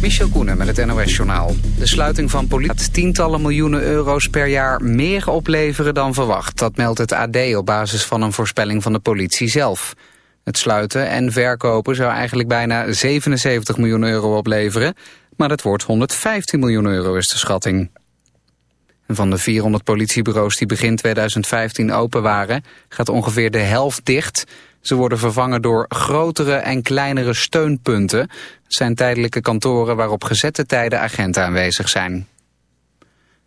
Michel Koenen met het NOS-journaal. De sluiting van politie gaat tientallen miljoenen euro's per jaar meer opleveren dan verwacht. Dat meldt het AD op basis van een voorspelling van de politie zelf. Het sluiten en verkopen zou eigenlijk bijna 77 miljoen euro opleveren. Maar het wordt 115 miljoen euro is de schatting. Van de 400 politiebureaus die begin 2015 open waren... gaat ongeveer de helft dicht... Ze worden vervangen door grotere en kleinere steunpunten. Het zijn tijdelijke kantoren waarop gezette tijden agenten aanwezig zijn.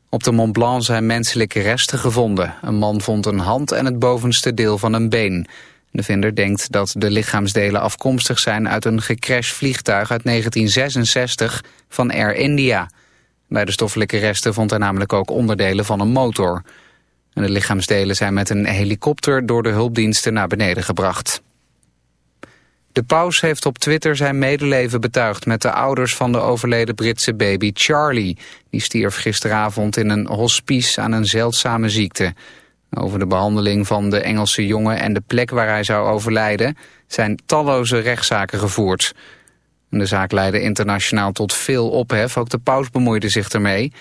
Op de Mont Blanc zijn menselijke resten gevonden. Een man vond een hand en het bovenste deel van een been. De vinder denkt dat de lichaamsdelen afkomstig zijn uit een gecrashed vliegtuig uit 1966 van Air India. Bij de stoffelijke resten vond hij namelijk ook onderdelen van een motor. En de lichaamsdelen zijn met een helikopter door de hulpdiensten naar beneden gebracht. De paus heeft op Twitter zijn medeleven betuigd met de ouders van de overleden Britse baby Charlie. Die stierf gisteravond in een hospice aan een zeldzame ziekte. Over de behandeling van de Engelse jongen en de plek waar hij zou overlijden zijn talloze rechtszaken gevoerd. De zaak leidde internationaal tot veel ophef, ook de paus bemoeide zich ermee.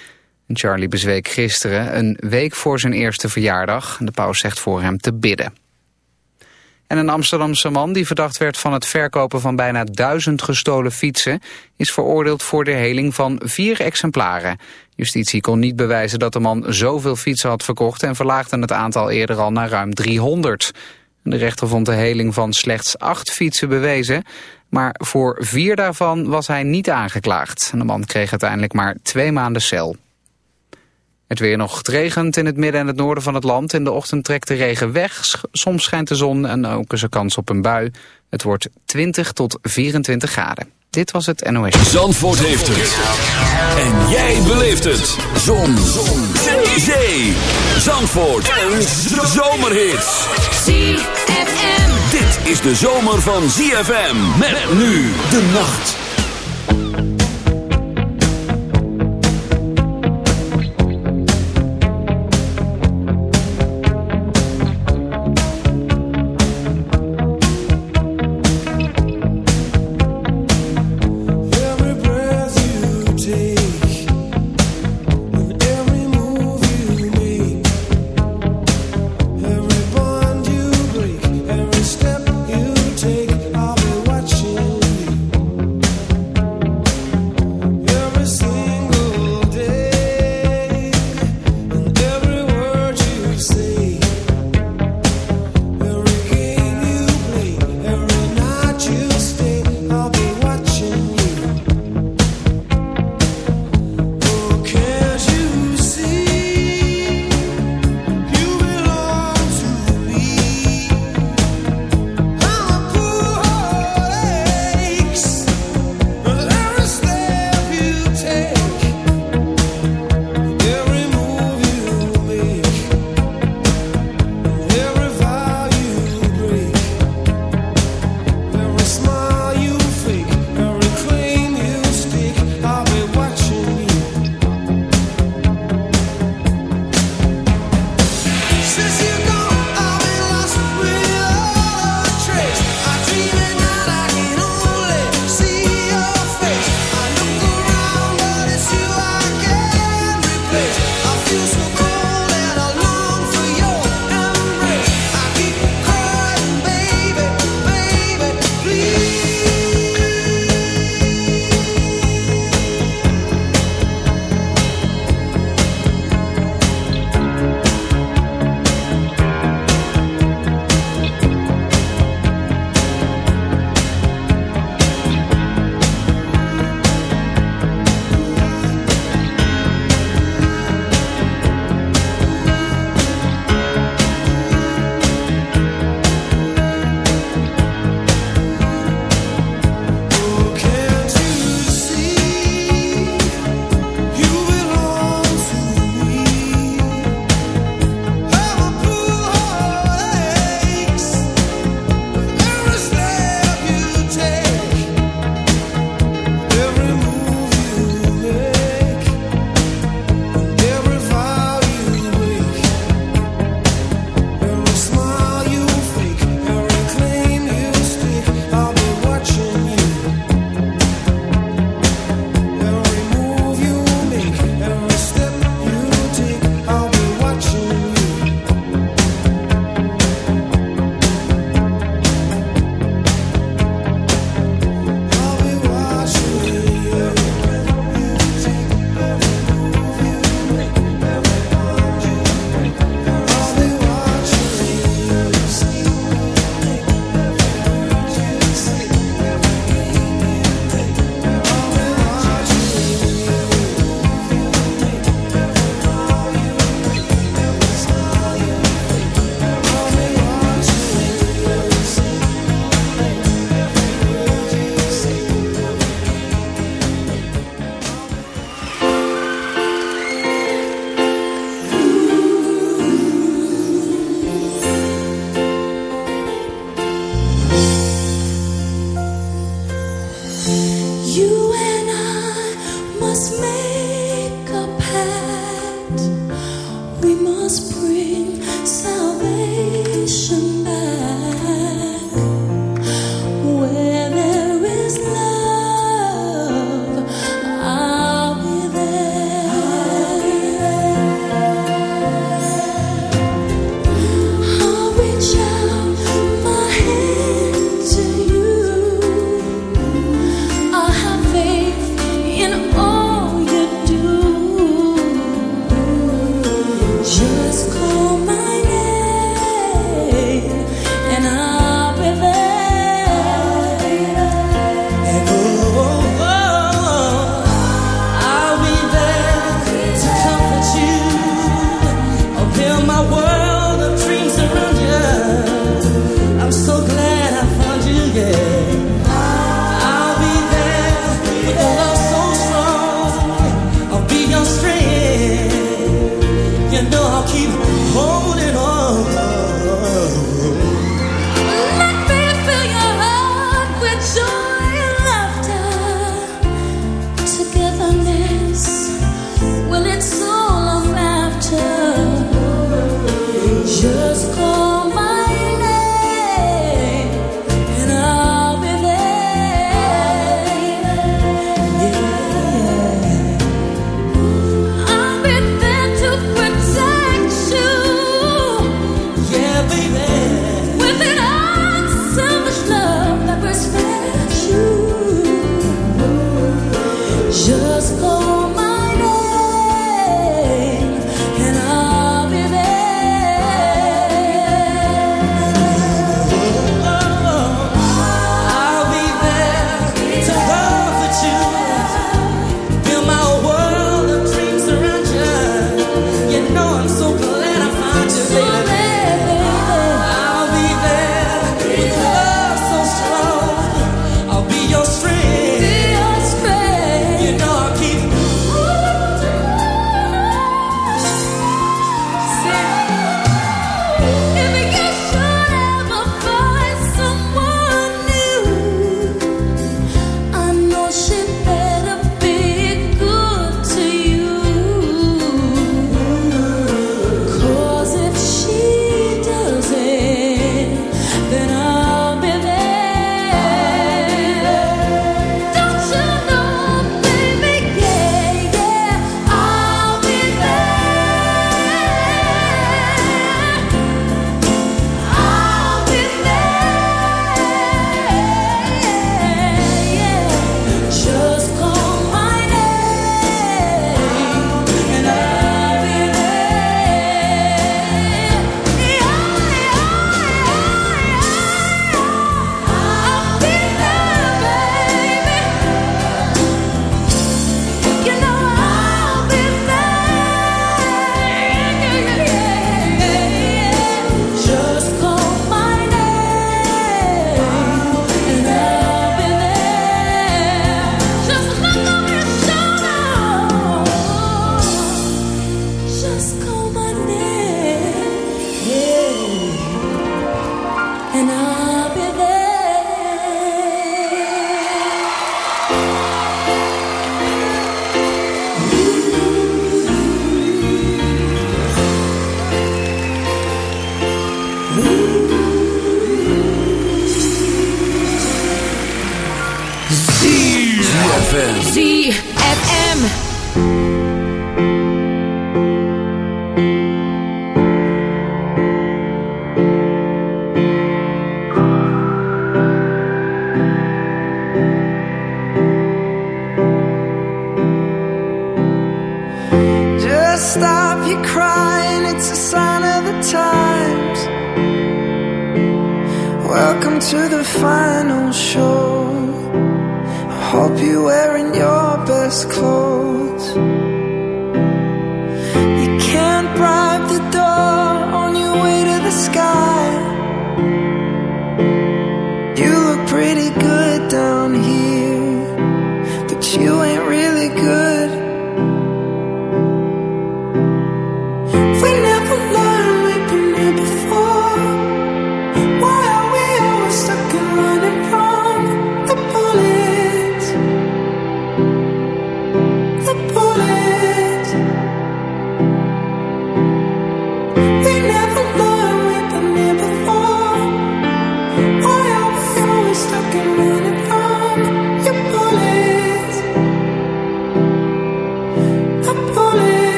Charlie bezweek gisteren, een week voor zijn eerste verjaardag. De paus zegt voor hem te bidden. En een Amsterdamse man die verdacht werd van het verkopen van bijna duizend gestolen fietsen... is veroordeeld voor de heling van vier exemplaren. Justitie kon niet bewijzen dat de man zoveel fietsen had verkocht... en verlaagde het aantal eerder al naar ruim 300. De rechter vond de heling van slechts acht fietsen bewezen... maar voor vier daarvan was hij niet aangeklaagd. De man kreeg uiteindelijk maar twee maanden cel. Het weer nog regent in het midden en het noorden van het land. In de ochtend trekt de regen weg. Soms schijnt de zon en ook is er kans op een bui. Het wordt 20 tot 24 graden. Dit was het NOS. Zandvoort heeft het. En jij beleeft het. Zon. zon. Zee. Zandvoort. Een zomerhit. ZFM. Dit is de zomer van ZFM. Met nu de nacht.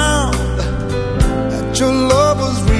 found that your love was real.